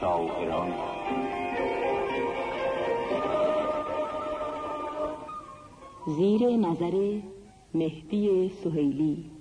شاعران زیر نظر مهدی سهیلی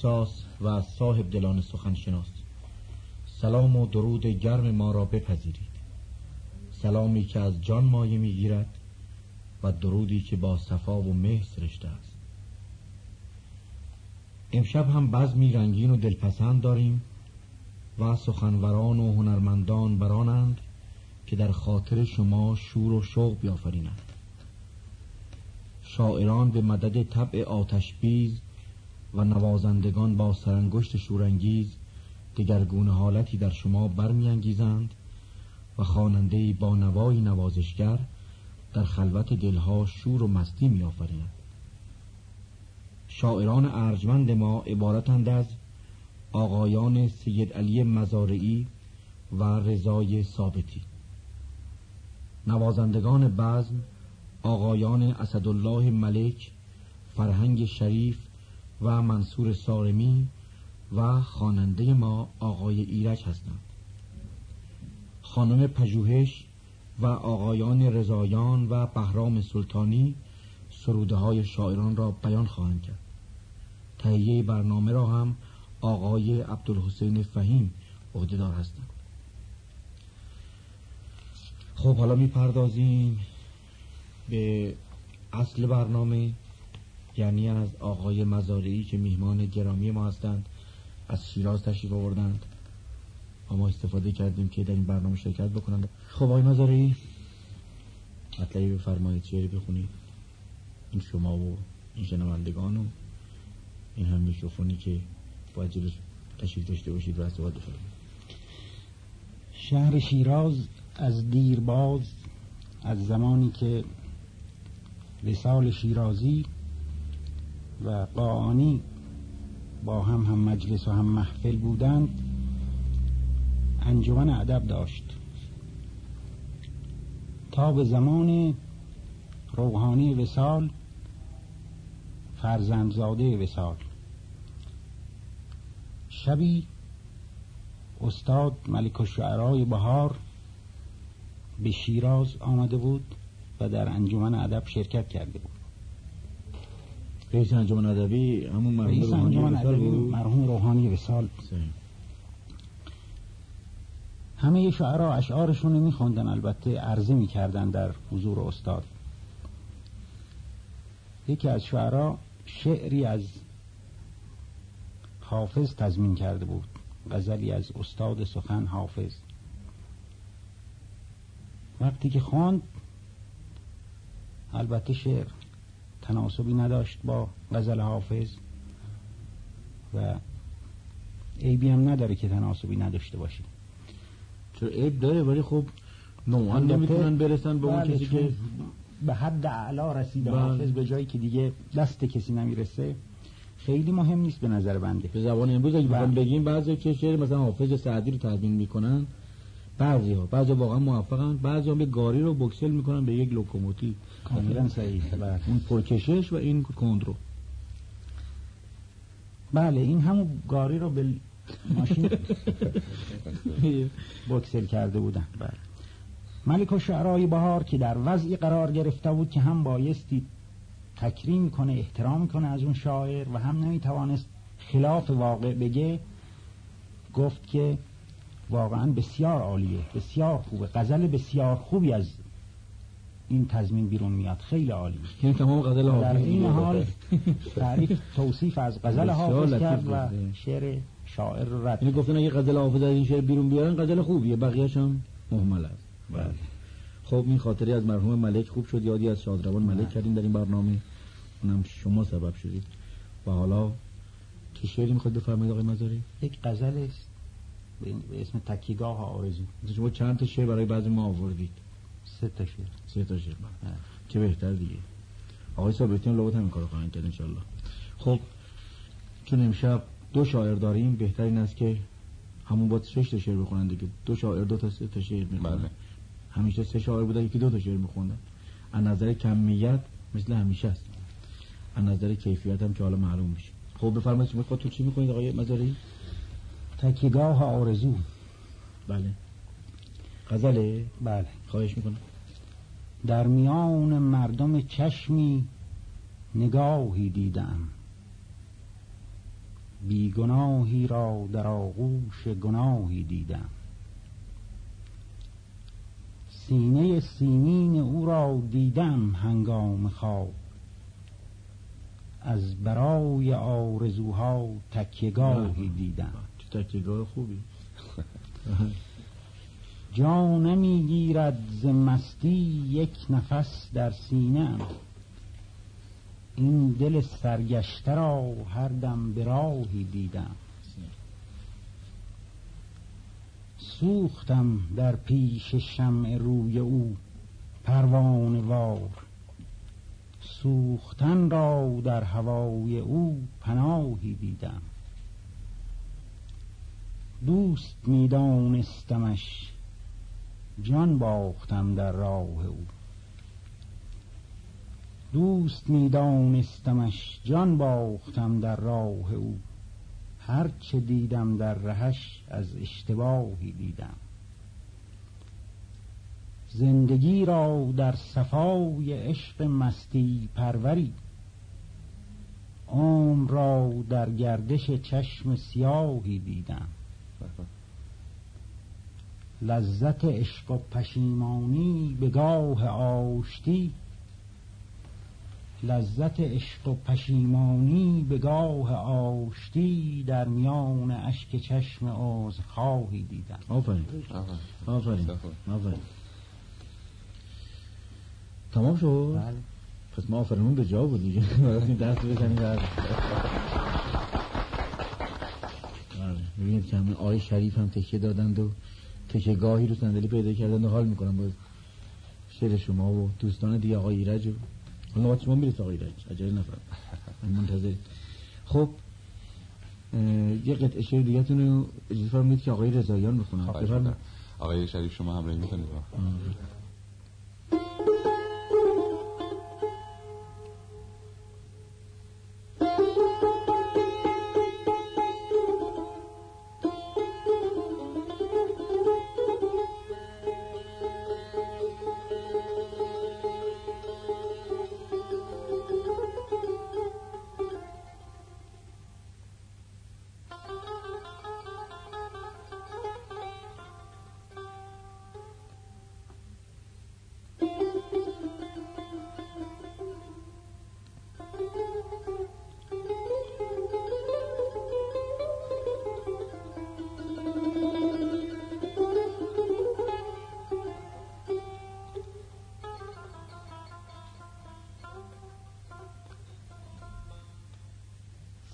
احساس و صاحب دلان سخن شناس. سلام و درود گرم ما را بپذیرید. سلامی که از جان مایه می‌گیرد و درودی که با صفا و مه سرشته است. امشب هم بزمی رنگین و دلپسند داریم و سخنوران و هنرمندان برانند که در خاطر شما شور و شوق بیافرینند. شاعران به مدد طبع آتشبیز و نوازندگان با سرانگشت شورانگیز دگرگون حالتی در شما برمیانگیزند و خواننده با نوای نوازشگر در خلوت دلها شور و مستی میآفریند شاعران ارجمند ما عبارتند از آقایان سید علی مزارعی و رضای ثابتی. نوازندگان بزم آقایان اسدالله ملک فرهنگ شریف و منصور سارمی و خواننده ما آقای ایرج هستند. خانم پژوهش و آقایان رضایان و بهرام سلطانی سروده های شاعران را بیان خواهند کرد. تهیه برنامه را هم آقای عبدالحسین فهیم عهدهدار هستند. خب حالا می‌پردازیم به اصل برنامه. یعنی از آقای مزارعی که میهمان گرامی ما هستند از شیراز تشریف آوردند. و ما استفاده کردیم که در این برنامه شرکت بکنند. خب آقای مزارعی مطلبی بفرمایید شعری بخونید. این شما و این شنوندگان و این هم میکروفونی که باید جلوش تشریف داشته باشید و استفاده بفرمایید. شهر شیراز از دیرباز از زمانی که رسال شیرازی و قاعانی با هم هم مجلس و هم محفل بودند. انجمن ادب داشت. تا به زمان روحانی وسال فرزندزاده وسال شبی استاد ملک الشعرای بهار به شیراز آمده بود و در انجمن ادب شرکت کرده بود. رئیس انجمن ادبی همون مرحوم روحانی رسال همه شعرا اشعارشون رو میخوندن البته عرضه می‌کردن در حضور استاد. یکی از شعرا شعری از حافظ تضمین کرده بود. غزلی از استاد سخن حافظ. وقتی که خواند البته شعر. تناسبی نداشت با غزل حافظ و عیبی هم نداره که تناسبی نداشته باشه چون عیب داره؟ ولی خب نوعاً نمی‌تونن برسن به اون بله، کسی که به حد اعلا رسید بله. حافظ به جایی که دیگه دست کسی نمی‌رسه خیلی مهم نیست به نظر بنده. به زبان امروز اگه بله. بخوام بگیم بعضی که شعر مثلا حافظ سعدی رو تدوین می‌کنن بعضی ها بعضی واقعا موفقن بعضی ها به گاری رو بکسل می‌کنن به یک لوکوموتیو. کاملا صحیح. بله اون پرکشش و این کندرو. بله این همون گاری رو به ماشین بکسل کرده بودن. بله. ملک و شعرهای بهار که در وضعی قرار گرفته بود که هم بایستی تکریم کنه احترام کنه از اون شاعر و هم نمی‌توانست خلاف واقع بگه گفت که واقعا بسیار عالیه بسیار خوبه. غزل بسیار خوبی از این تضمین بیرون میاد. خیلی عالی. یعنی تمام غزل ها در این حال تعریف توصیف از غزل حافظ کرد و شعر شاعر رد یعنی گفتن اگه غزل حافظ از این شعر بیرون بیارن غزل خوبیه. بقیه‌اش هم مهمل است. بله. خب این خاطری از مرحوم ملک خوب شد. یادی از شادروان ملک بله. کردیم در این برنامه. اونم شما سبب شدید. و حالا چه شعری می‌خواد بفرمایید آقای مزاری؟ یک غزل است به اسم تکیگاه آرزو. شما چند تا شعر برای بعض ما آوردید؟ سه تا شعر. سه تا شعر. چه بهتر دیگه. آقای صابرتیان لابد همین کارو خواهند کرد انشالله خب چون امشب دو شاعر داریم بهتر این است که همون با شش تا شعر بخونن دیگه. دو شاعر دو تا سه تا شعر می‌خونن. بله. همیشه سه شاعر بوده یکی دو تا شعر میخوندن از نظر کمیت مثل همیشه است. از نظر کیفیت هم که حالا معلوم میشه. خب بفرمایید شما خودتون چی می‌کنید آقای مزاری تکیگاه آرزو. بله. غزله؟ بله. خواهش می‌کنم. در میان مردم چشمی نگاهی دیدم. بیگناهی را در آغوش گناهی دیدم. سینه سیمین او را دیدم هنگام خواب. از برای آرزوها تکیگاهی بله. دیدم. تکیگاه خوبی. جان می‌گیرد ز مستی یک نفس در سینه این دل سرگشته را هر دم به راهی دیدم. سوختم در پیش شمع روی او پروانه وار. سوختن را در هوای او پناهی دیدم. دوست می دانستمش جان باختم در راه او. دوست می دانستمش جان باختم در راه او. هر چه دیدم در رهش از اشتباهی دیدم. زندگی را در صفای عشق مستی پروری. عمر را در گردش چشم سیاهی دیدم. لذت عشق و پشیمانی به گاه آشتی. لذت عشق و پشیمانی به گاه آشتی در میان اشک چشم از خواهی دیدن. آفرین. آفرین. آفرین. تمام شد؟ بله. پس ما آفرینون به جا بودیم دیگه. دست بزنیم. ببینید که همین آقای شریف هم تکیه دادند و تکیه گاهی رو صندلی پیدا کردند و حال می‌کنم با شعر شما و دوستان دیگه آقای ایرج و حالا شما می‌رسه آقای ایرج؟ عجله نفرم. من منتظر. خب یه قطعه شعر دیگه تونو اجازه فرمید که آقای رضاییان بخونم. آقای شریف شما هم همراهی می‌کنید؟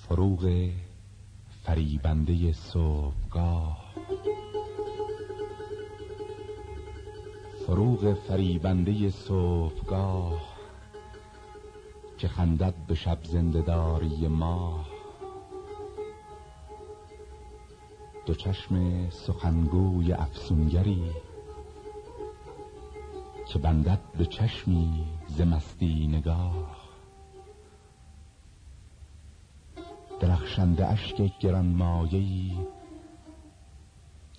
فروغ فریبنده صبحگاه. فروغ فریبنده صبحگاه که خندد به شب زندداری ما دو چشم سخنگوی افسونگری که بندد به چشمی زمستی نگاه. درخشنده اشک گرانمایهای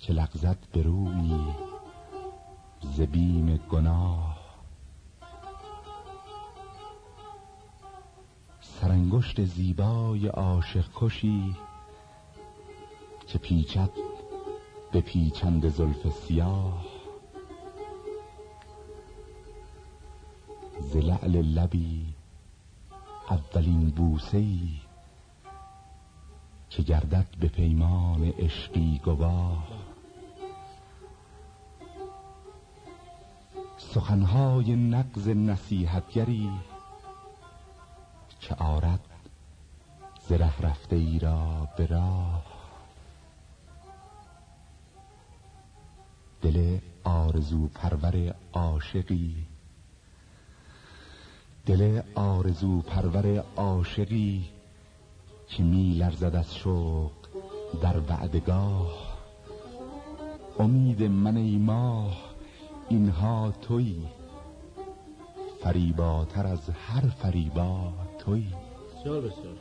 که لغزت به روی زبیم گناه. سرانگشت زیبای عاشق کشی که پیچد به پیچند زلف سیاه. زلعل لبی اولین بوسهی که گردد به پیمان عشقی گواه. سخنهای نقض نصیحتگری که آرد زره رفته ای را به راه. دل آرزو پرور عاشقی دل آرزو پرور عاشقی که می لرزد از شوق در وعدگاه امید من ای ماه اینها توی. فریباتر از هر فریبا توی. بسیار بسیار.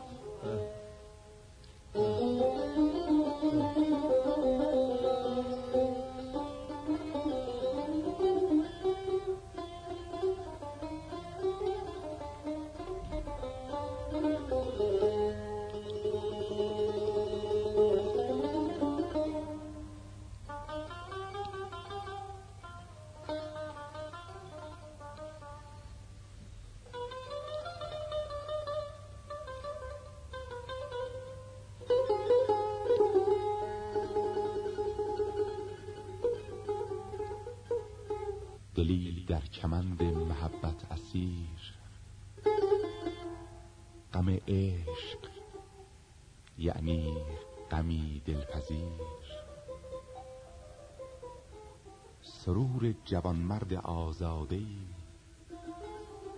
در کمند محبت اسیر غم عشق یعنی غمی دلپذیر. سرور جوانمرد آزاده ای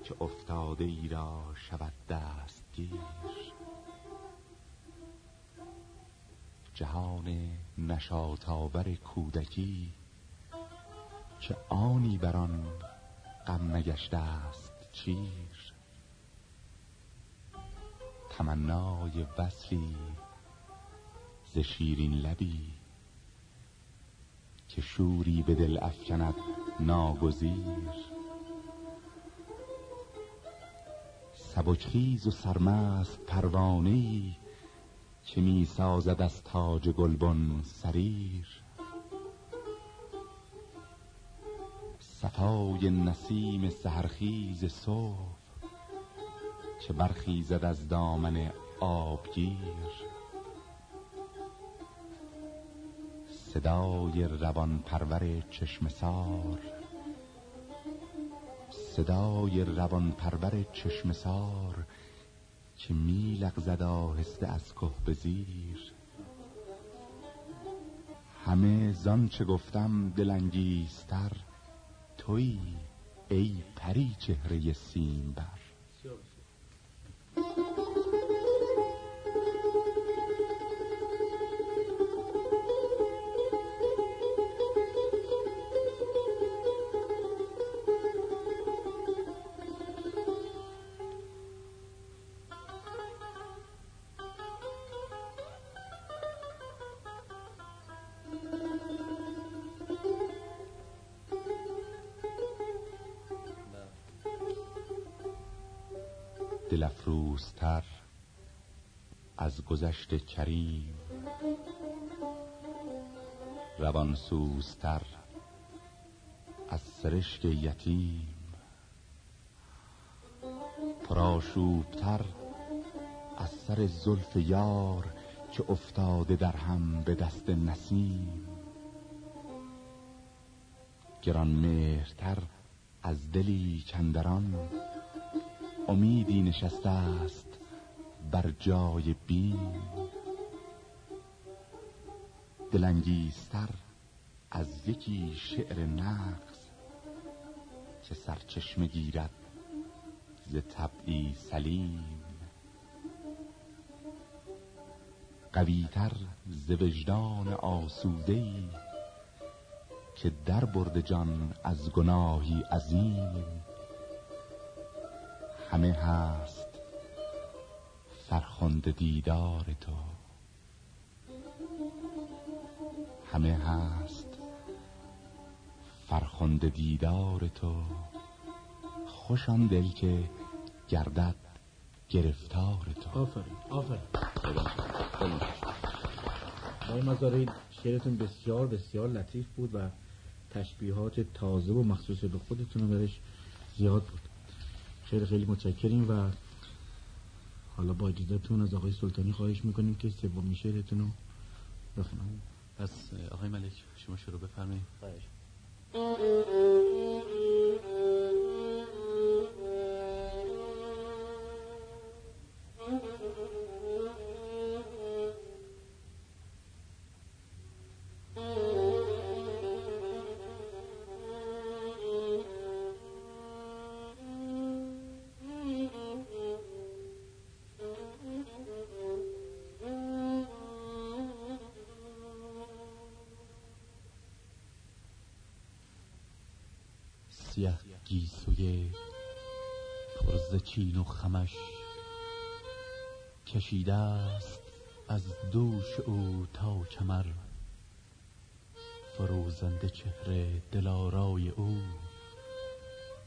که افتاده ای را شود دستگیر. جهان نشاطآور کودکی که آنی بر آن غم نگشته است چیر؟ تمنای وصلی ز شیرین لبی که شوری به دل افکند ناگزیر. سبکخیز و سرمست پروانه ای که می سازد از تاج گلبن سریر. صفای نسیم سهرخیز صبح چه برخیزد از دامن آبگیر. صدای روان پرور چشم سار صدای روان پرور چشم سار که می لغزد آهسته از که بزیر همه زان چه گفتم دلنگیستر تویی ای پری چهره سیم بر گذشت کریم روان سوزتر از سرشک یتیم. پراشوبتر از سر زلف یار که افتاده در هم به دست نسیم. گران مهرتر از دلی چندران امیدی نشسته است بر جای بی. دلنگیستر از یکی شعر نقص که سرچشمه گیرد ز طبعی سلیم. قویتر ز وجدان آسودهای که در برد جان از گناهی عظیم. همه هست سرخوند دیدار تو. همه هست. فرخنده دیدار تو. خوشان دل که گردد گرفتار تو. آفرین آفرین. آقای مزاری شعرتون بسیار بسیار لطیف بود و تشبیهات تازه و مخصوص به خودتون برش زیاد بود. خیلی خیلی متشکریم و حالا با اجازتون از آقای سلطانی خواهش می‌کنیم که سومین شعرتون رو بخونم. پس آقای ملک شما شروع بفرمایید. گیسوی پرز چین و خمش کشیده است از دوش او تا کمر. فروزنده چهره دلارای او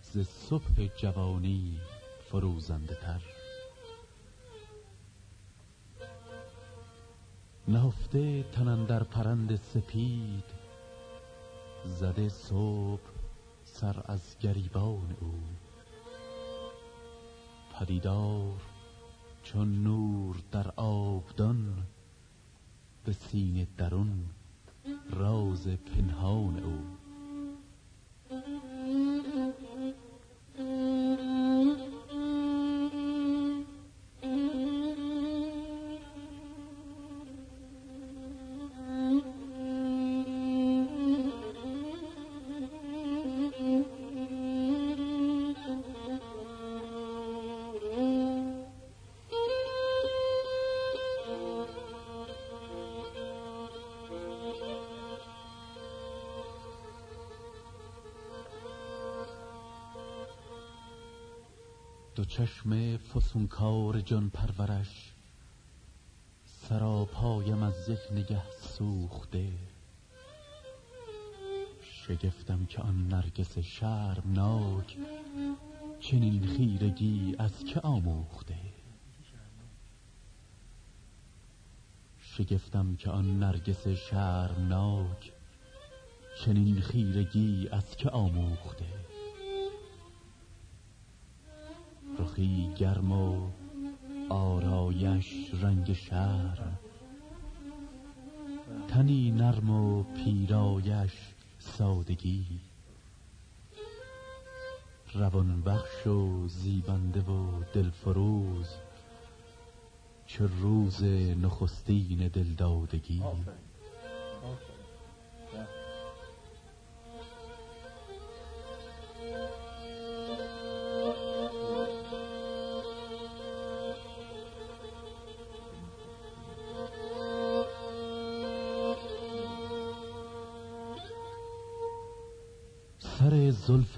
ز صبح جوانی فروزنده تر. نهفته تنن در پرند سپید زده صبح سر از گریبان او. پدیدار چون نور در آبدان به سینه درون راز پنهان او. چشم فسونکار جان پرورش سراپایم از یک نگه سوخته. شگفتم که آن نرگس شرمناک چنین خیرگی از که آموخته؟ شگفتم که آن نرگس شرمناک چنین خیرگی از که آموخته؟ باغی گرم و آرایش رنگ شهر. تنی نرم و پیرایش سادگی. روان بخش و زیبنده و دلفروز چه روز نخستین دلدادگی.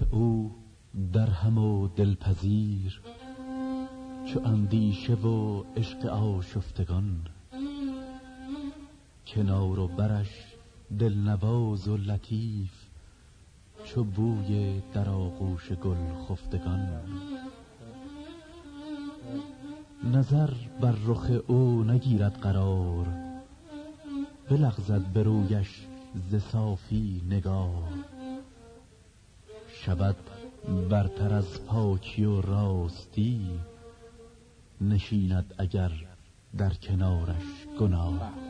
او او درهم و دلپذیر چو اندیشه و عشق آشفتگان. کنار و برش دلنواز و لطیف چو بوی در آغوش گل خفتگان. نظر بر رخ او نگیرد قرار بلغزد به رویش ز صافی نگاه شود برتر از پاکی و راستی نشیند اگر در کنارش گناه.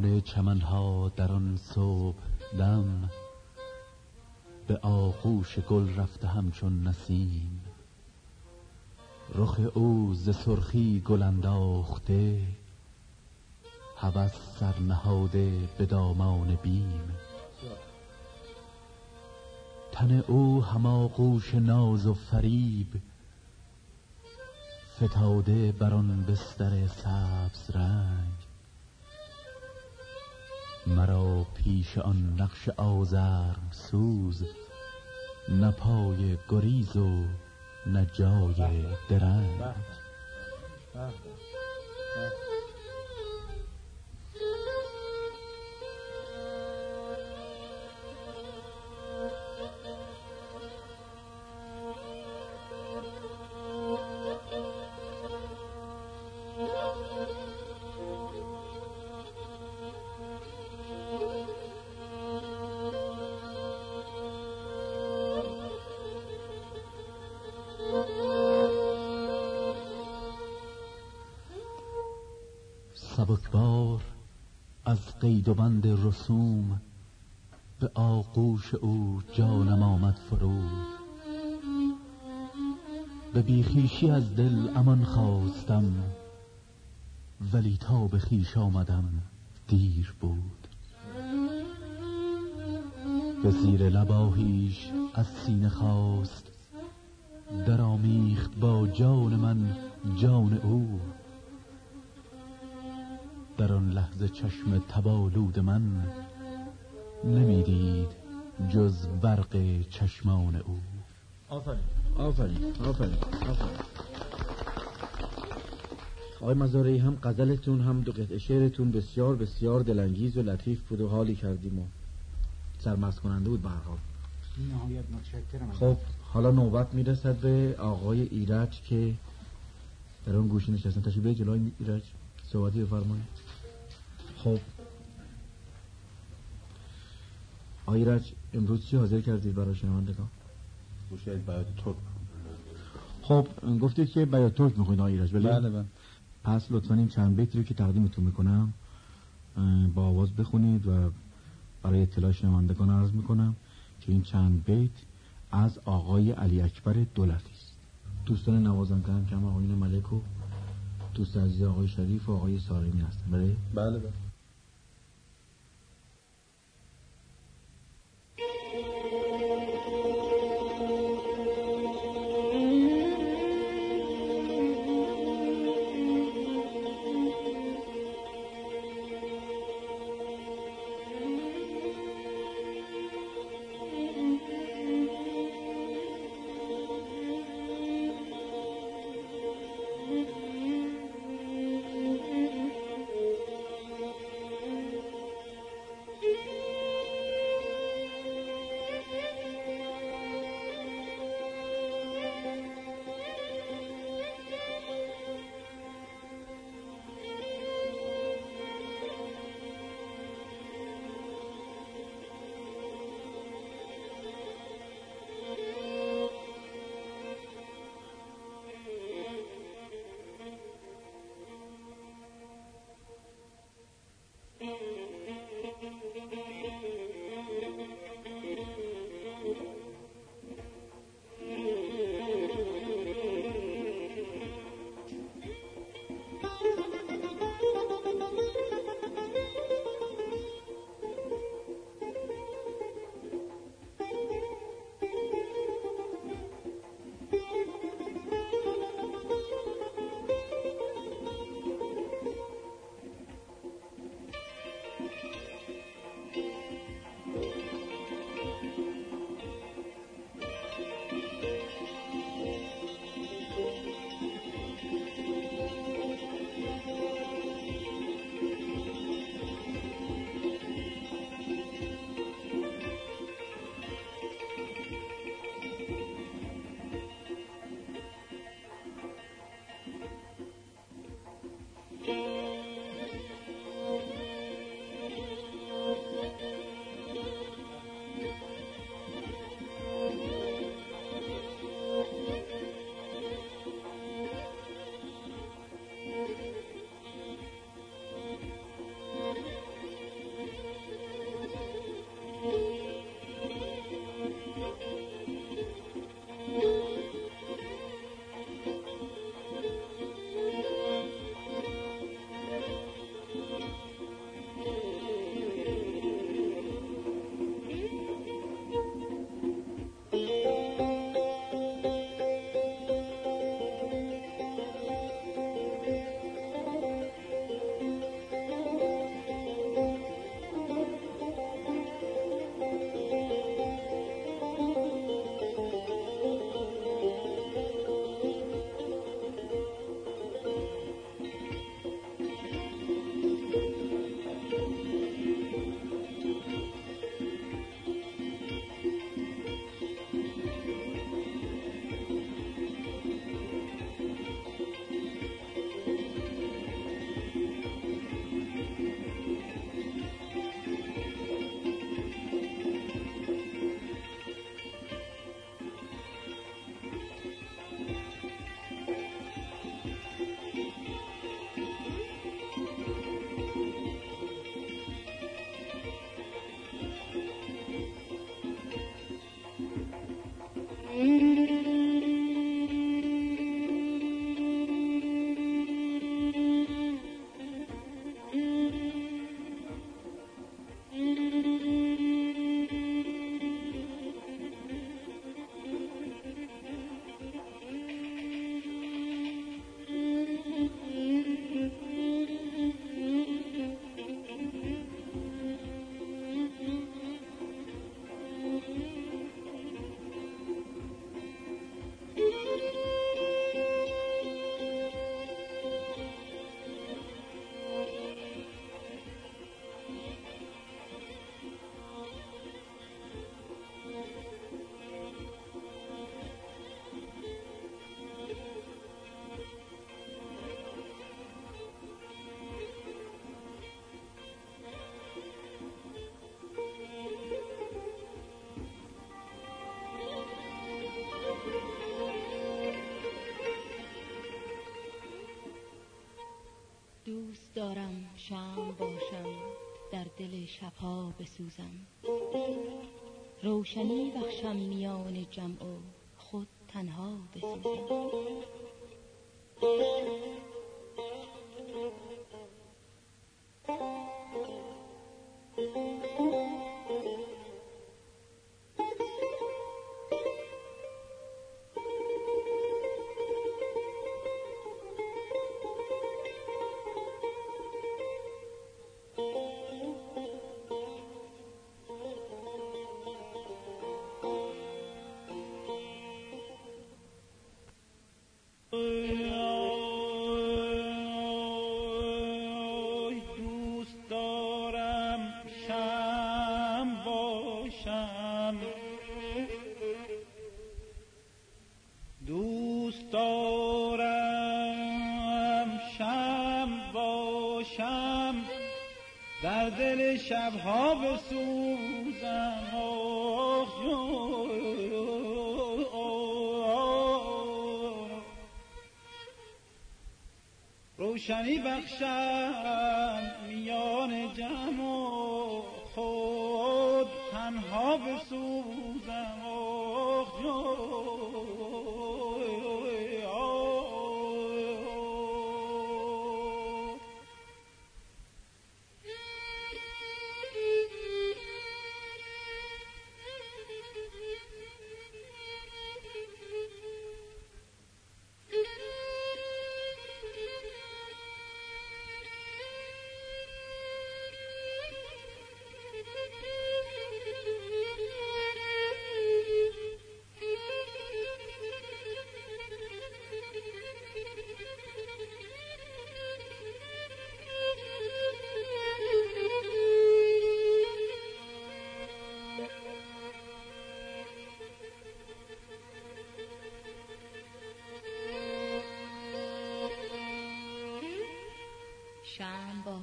میان چمنها در آن صبح دم به آغوش گل رفته همچون نسیم. رخ او ز سرخی گل انداخته هوس سر نهاده به دامان بیم. تن او هماغوش ناز و فریب فتاده بر آن بستر سبز رنگ. مرا پیش آن نقش آزرم سوز نه پای گریز و نه جای درنگ. قید و بند رسوم به آغوش او جانم آمد فرو به بیخیشی از دل امان خواستم ولی تا به خیش آمدم دیر بود. به زیر لباهیش از سینه خواست درآمیخت با جان من جان او. در آن لحظه چشم تبالود من نمی‌دید جز برق چشمان او. آفرین. آفرین آفرین آفرین. آقای مزارعی هم قزلتون هم دو قطع شعرتون بسیار بسیار دلانگیز و لطیف بود و حالی کردیم و سرمست کننده بود برقا خب حالا نوبت می‌رسد به آقای ایرج که در اون گوشی نشستن تشریف جلوی ایرج. صحبتی بفرمایید. خب. آقای رج امروز چی حاضر کردید برای شنوندگان؟ گوشید برای ترک. خب گفتید که برای ترک میخوید آقای رج بله بله. پس لطفا این چند بیت رو که تقدیمتون می‌کنم با آواز بخونید و برای اطلاع شنوندگان عرض می‌کنم که این چند بیت از آقای علی اکبر دولتی است. دوستان نوازنده هم که هم آقایون ملک و دوست عزیز آقای شریف و آقای سارمی هستن. بله؟ بله بله. دارم شام باشم در دل شبها بسوزم. روشنی بخشم میان جمع و خود تنها بسوزم. در دل شب ها بسوزم. روشنی بخشم میان جمع خود تنها بسوزم.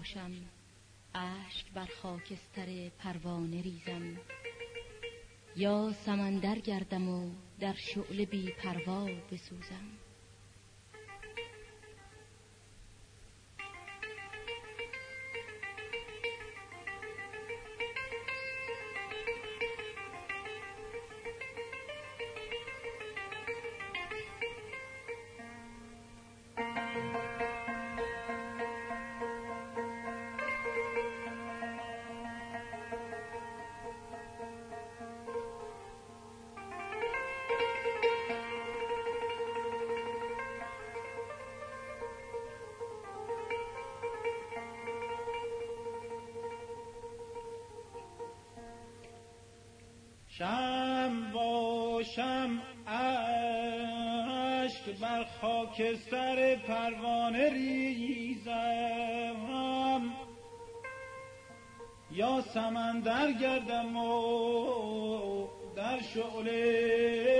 باشم اشک بر خاکستر پروانه ریزم. یا سمندر گردم و در شعله بی پروا بسوزم. شم باشم اشک بر خاک سر پروانه ریزم. یا سمندر گردم و در شعله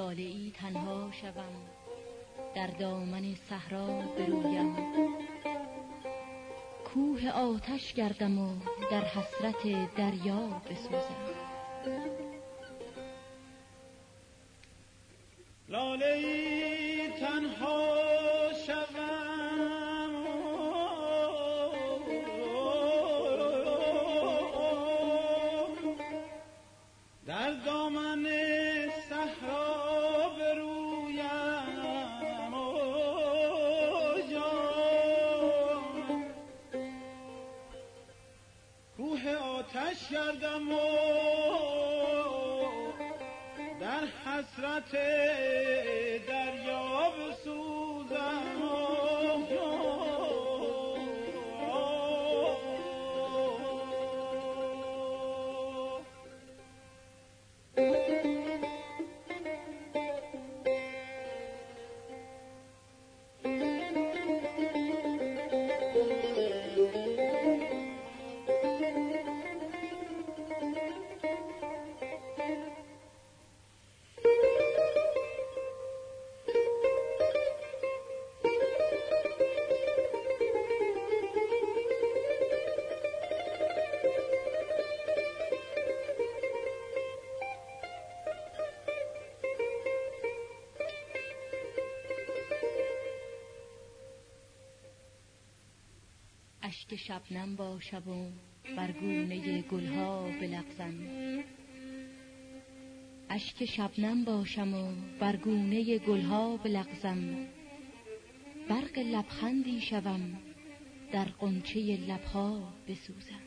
لاله ای تنها شوم در دامن صحرا برویم. کوه آتش گردم و در حسرت دریا بسوزم. که شبنم باشم و بر گونه گلها بلغزم. اشک شبنم باشم و بر گونه گلها بلغزم. برق لبخندی شوم در قنچه لبها بسوزم.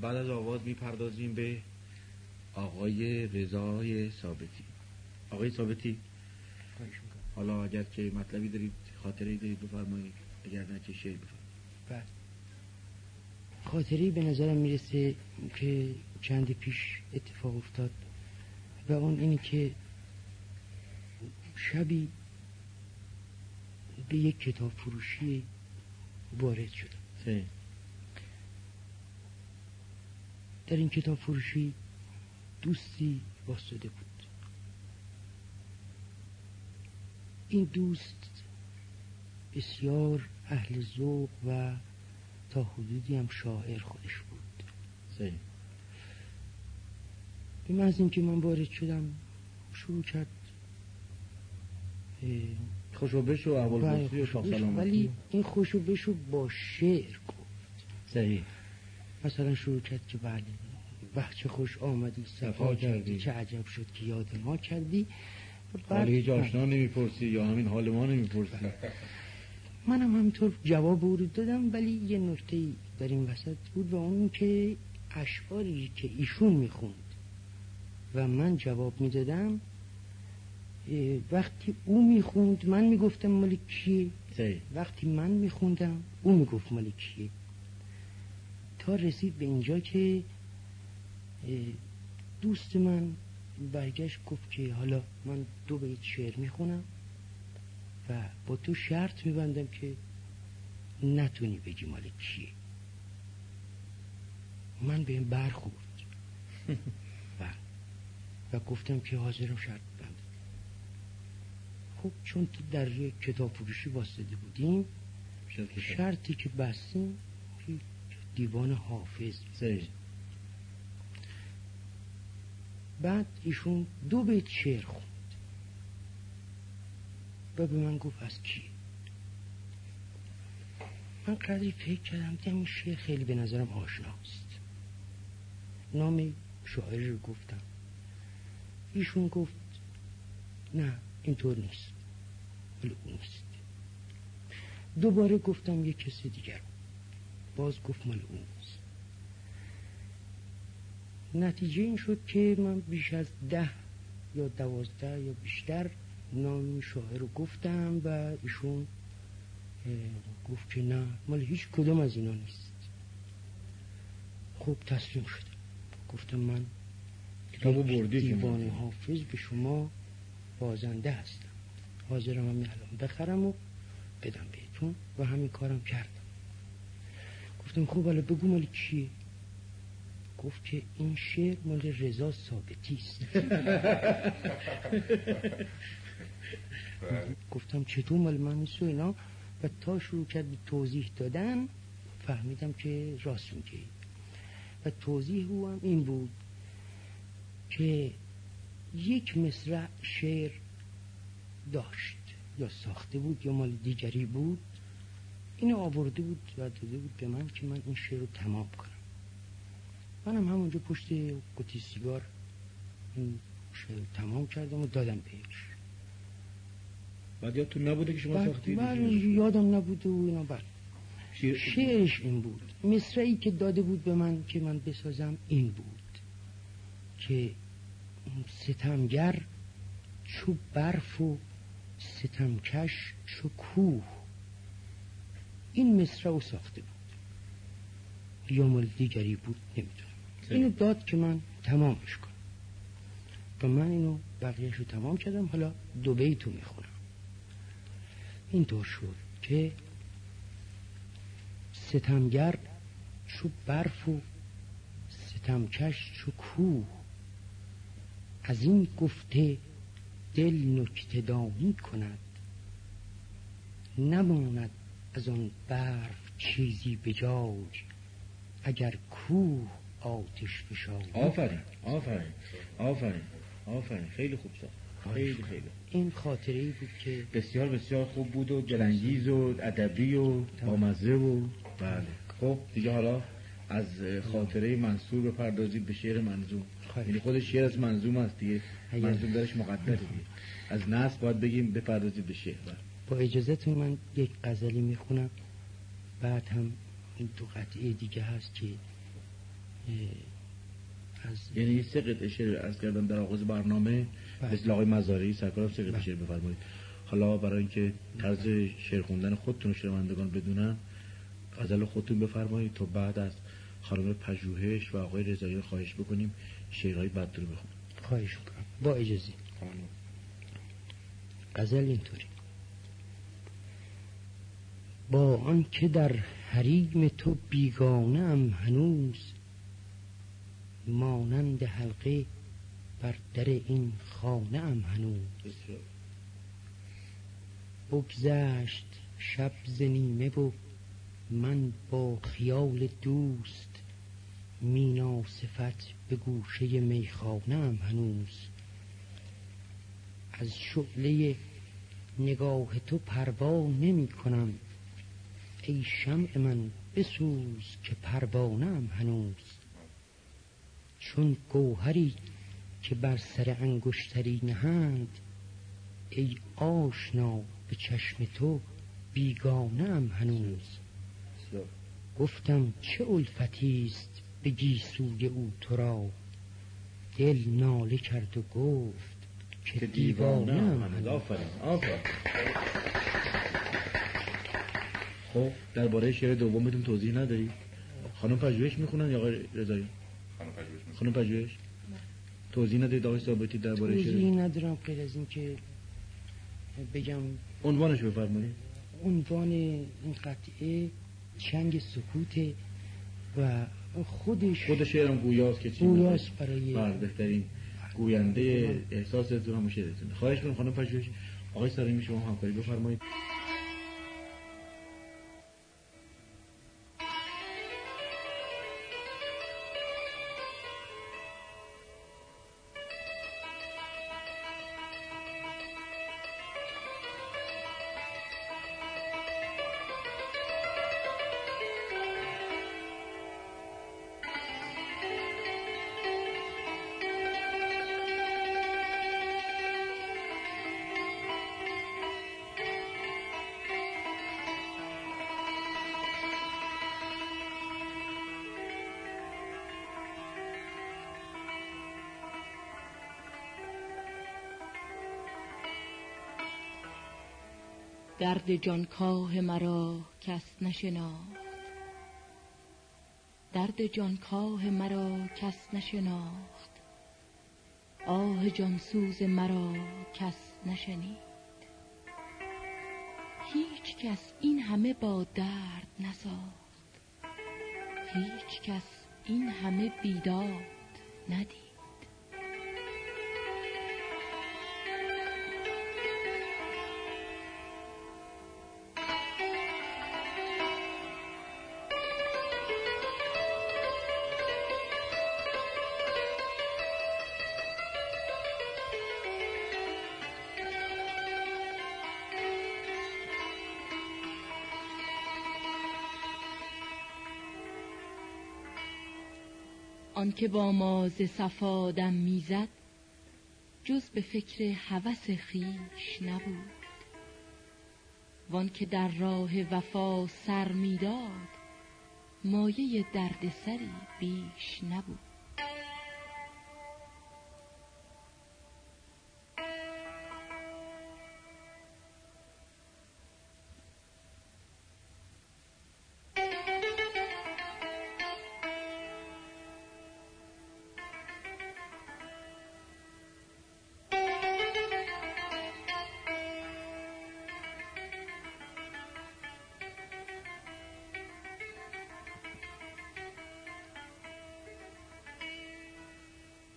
بعد از آواز می‌پردازیم به آقای رضای ثابتی. آقای ثابتی. حالا اگر که مطلبی دارید خاطری دارید بفرمایید. اگر نه که شعر بفرمایید. بله. خاطری به نظرم می‌رسه که چند پیش اتفاق افتاد و اون اینی که شبی به یک کتاب فروشی وارد شدم در این کتاب فروشی دوستی واسطه بود. این دوست بسیار اهل ذوق و تا حدودی هم شاعر خودش بود. به محض اینکه من وارد شدم شروع کرد خوشوبش بله، و احوال و شاه ولی این خوشوبش رو با شعر گفت. صحیح. مثلا شروع کرد که بله, بله، خوش آمدی صفا کردی چه عجب شد که یاد ما کردی. حال هیچ بله. آشنا نمی‌پرسی یا همین حال ما نمی‌پرسی؟ منم همطور جواب رو دادم ولی یه نکته در این وسط بود و اون که اشعاری که ایشون می‌خوند و من جواب می‌دادم وقتی او می‌خوند من می‌گفتم مال کیه وقتی من میخوندم او می‌گفت مال کیه تا رسید به اینجا که دوست من برگشت گفت که حالا من دو بیت شعر می‌خونم و با تو شرط میبندم که نتونی بگی مال کیه من به این برخورد. و, و گفتم که حاضرم شرط خب چون که در یک کتاب فروشی واسطه بودیم. شرطی که بستیم دیوان حافظ. سرش. بعد ایشون دو بیت شعر خوند. و به من گفت از کی؟ من قدری فکر کردم که این شعر خیلی به نظرم آشناست. نام شاعر رو گفتم. ایشون گفت نه اینطور نیست. ولی اون است دوباره گفتم یه کسی دیگر. باز گفت مال اون است نتیجه این شد که من بیش از ده یا دوازده یا بیشتر نام شاعر رو گفتم و ایشون گفت که نه مال هیچ کدام از اینا نیست. خوب تسلیم شد. گفتم من کتاب بردی حافظ به شما بازنده هستم. حاضرم همین الان بخرم و بدم بهتون و همین کارم کردم. گفتم خوب حالا بگو مال کیه؟ گفت که این شعر مال رضا ثابتی است. گفتم چطور مال من نیست و اینا. و تا شروع کرد توضیح دادن فهمیدم که راست میگه. و توضیح او هم این بود که یک مصرع شعر داشت. یا ساخته بود یا مال دیگری بود. اینو آورده بود و داده بود به من که من این شعر رو تمام کنم. منم همونجا پشت قطی سیگار این شعر رو تمام کردم و دادم پیش بعد یادتون نبوده که شما ساختید من یادم نبود و اینا بله. بعد شعرش این بود. مصرعی که داده بود به من که من بسازم این بود. که ستمگر چو برف و ستمکش چو کوه. این مصر او ساخته بود. یا مال دیگری بود نمی‌دونم. اینو داد که من تمامش کنم. و من اینو بقیهش تمام کردم. حالا دو بیتو می‌خونم. این طور شد که ستمگر چو برف و ستمکش چو کوه. از این گفته دل نکته دامی کند نماند از آن برف چیزی به جاج اگر کوه آتش فشان آفرین آفرین آفرین آفرین. خیلی خوب ساخت خیلی خیلی. این خاطره ای بود که بسیار بسیار خوب بود و جلنگیز و ادبی و بامزه و بله. خب دیگه حالا از خاطره منصور بپردازید به شعر منظور. خیلی یعنی خودش شعر از منظوم است دیگه. منظوم درش مقدر دیگه. از نصب باید بگیم بپردازید به شعر. بله. با اجازهتون من یک غزلی می‌خونم. بعد هم دو قطعه دیگه هست که از یعنی سه قطعه شعر از کردم در آغاز برنامه. بله. از آقای مزاری سرکارم سه قطعه شعر بله. بفرمایید. حالا برای اینکه طرز شعر خوندن خودتون شنوندگان بدونن غزل خودتون بفرمایید تا بعد از خانم پژوهش و آقای رضایی خواهش بکنیم. شعرهای بد رو بخون. خواهش می‌کنم با اجازه. غزل اینطوری. با آنکه در حریم تو بیگانه ام هنوز مانند حلقه بر در این خانه ام هنوز بگذشت شب ز نیمه و من با خیال دوست مینا صفت به گوشه میخانه هم هنوز. از شعله نگاه تو پروا نمی کنم. ای شمع من بسوز که پروانه هم هنوز. چون گوهری که بر سر انگشتری نهند ای آشنا به چشم تو بیگانه هم هنوز گفتم چه الفتی است به گیسوی او تو را دل ناله کرد و گفت که دیوانه من آفرین. آفرین. خب درباره شعر بدون توضیح نداری؟ خانم پژوهش می‌خونن یا آقای رضایی؟ خانم پژوهش توضیح نداری آقای ثابتی درباره شعر؟ توضیح ندارم غیر از اینکه بگم عنوانش بفرمایید عنوان این قطعه چنگ سکوت و خودش خود شعرم گویاست که چی گویاست برای بر بله، بهترین گوینده احساس هم شعرتون خواهش می‌کنم خانم پژوهش آقای سرمی شما همکاری بفرمایید. درد جانکاه مرا کس نشناخت درد جانکاه مرا کس نشناخت. آه جانسوز مرا کس نشنید. هیچ کس این همه با درد نساخت. هیچ کس این همه بیداد ندید. که با ماز ز صفا دم می‌زد جز به فکر هوس خیش نبود. وان که در راه وفا سر می‌داد مایه درد سری بیش نبود.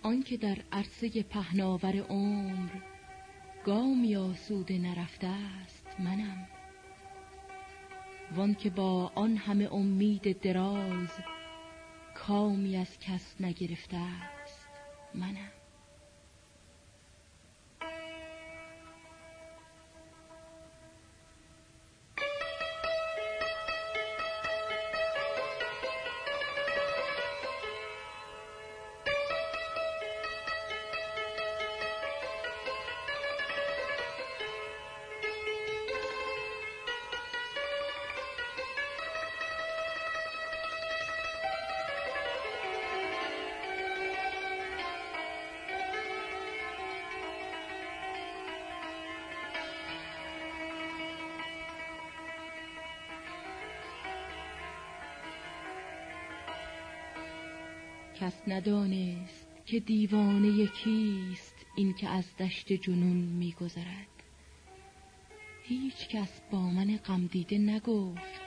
آنکه در عرصه پهناور عمر گامی سود نرفته است منم. وان که با آن همه امید دراز کامی از کس نگرفته است منم. کس ندانست که دیوانه کیست این که از دشت جنون میگذرد. هیچ کس با من غم دیده نگفت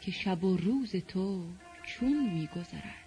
که شب و روز تو چون میگذرد.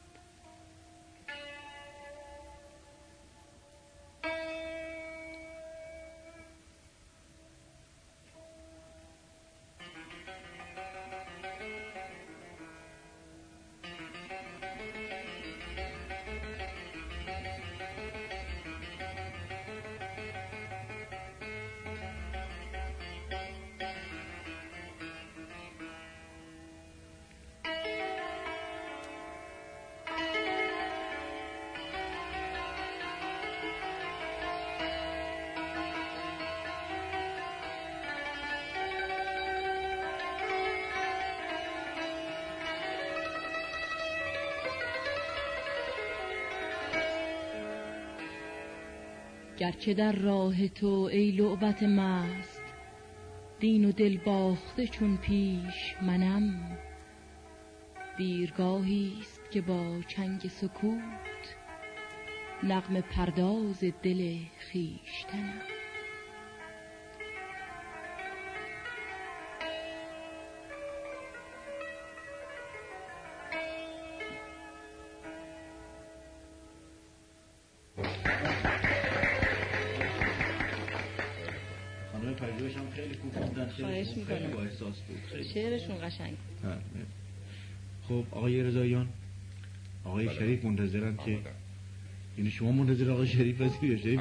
گرچه در راه تو ای لعبت مست دین و دل باخته چون پیش منم. دیرگاهی است که با چنگ سکوت نغم پرداز دل خیشتنم احساس بود. خیلی. شعرشون قشنگ. خب آقای رضایان آقای بله. شریف منتظرم که یعنی شما منتظر آقای شریف هستی یا شریف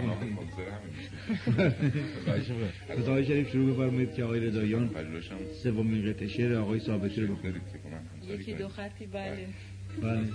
پس خب، آقای شریف شروع بفرمایید که آقای رضایان سومین قطعه شعر آقای ثابتی رو بخونید. یکی دو خطی بله. بله.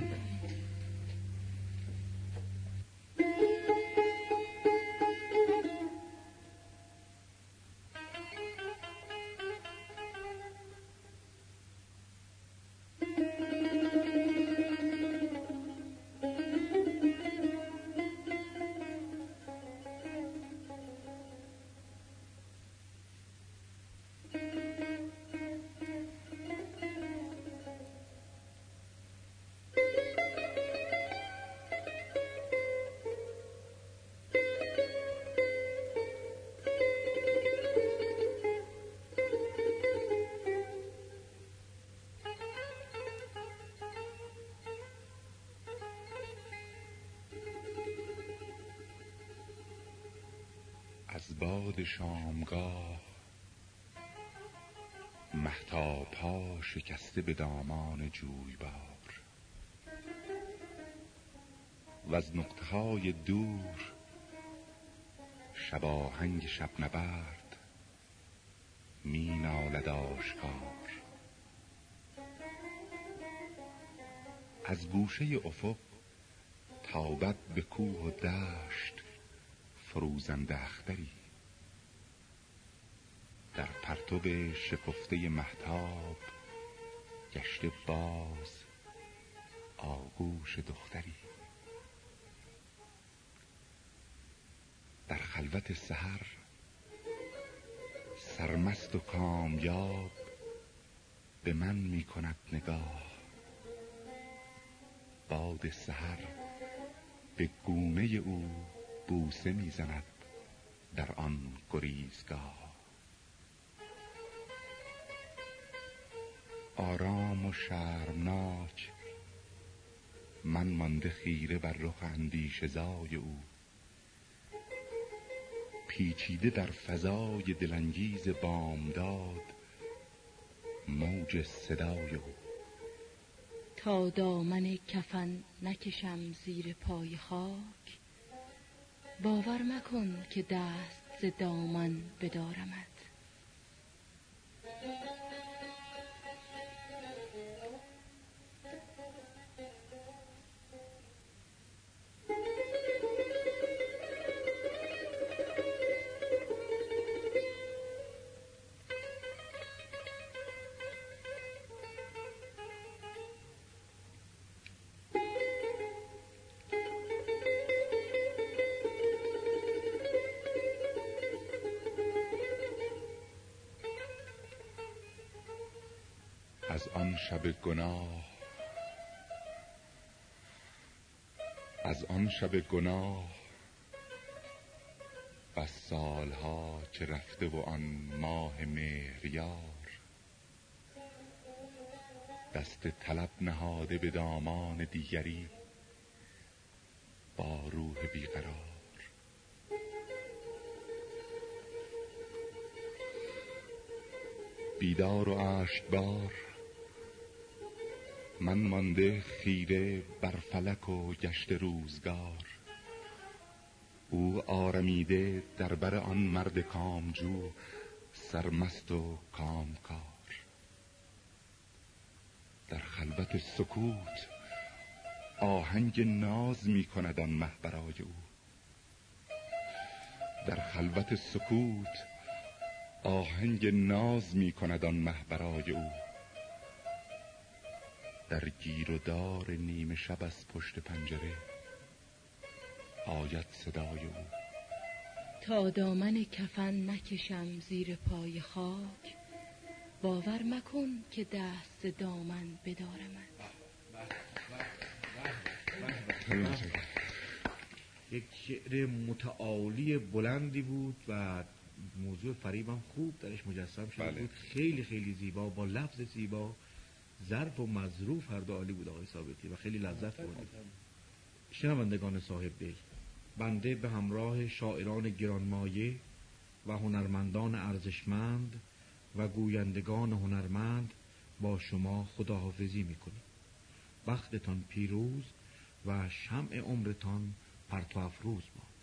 از باد شامگاه. پا شکسته به دامان جویبار. و از نقطه دور شباهنگ شب نبرد می نالد آشکار. از گوشه افق تابت به کوه و دشت فروزنده اختری در پرتو شکفته محتاب گشته باز آغوش دختری. در خلوت سحر سرمست و کامیاب به من می کند نگاه. باد سحر به گونه او بوسه می‌زند در آن گریزگاه آرام و شرمناک من مانده خیره بر رخ اندیش زای او. پیچیده در فضای دلانگیز بامداد موج صدای او. تا دامن کفن نکشم زیر پای خاک باور مکن که دست دامن بدارمت. شب گناه. از آن شب گناه و سالها چه رفته و آن ماه مهریار. دست طلب نهاده به دامان دیگری با روح بیقرار. بیدار و عشق بار من مانده خیره بر فلک و گشت روزگار. او آرمیده در بر آن مرد کامجو سرمست و کامکار. در خلوت سکوت آهنگ ناز می کند آن مه برای او. در خلوت سکوت آهنگ ناز می کند آن مه برای او. در گیر و دار نیمه شب از پشت پنجره آید صدای او. تا دامن کفن نکشم زیر پای خاک باور مکن که دست دامن بدارم. یک شعر متعالی بلندی بود و موضوع فریبم خوب درش مجسم شده بله. بود. خیلی خیلی زیبا با لفظ زیبا. ظرف و مظروف هر دو عالی بود آقای ثابتی و خیلی لذت بردیم. شنوندگان صاحب دل بنده به همراه شاعران گرانمایه و هنرمندان ارزشمند و گویندگان هنرمند با شما خداحافظی می‌کنیم. وقتتان پیروز و شمع عمرتان پرتو افروز باد.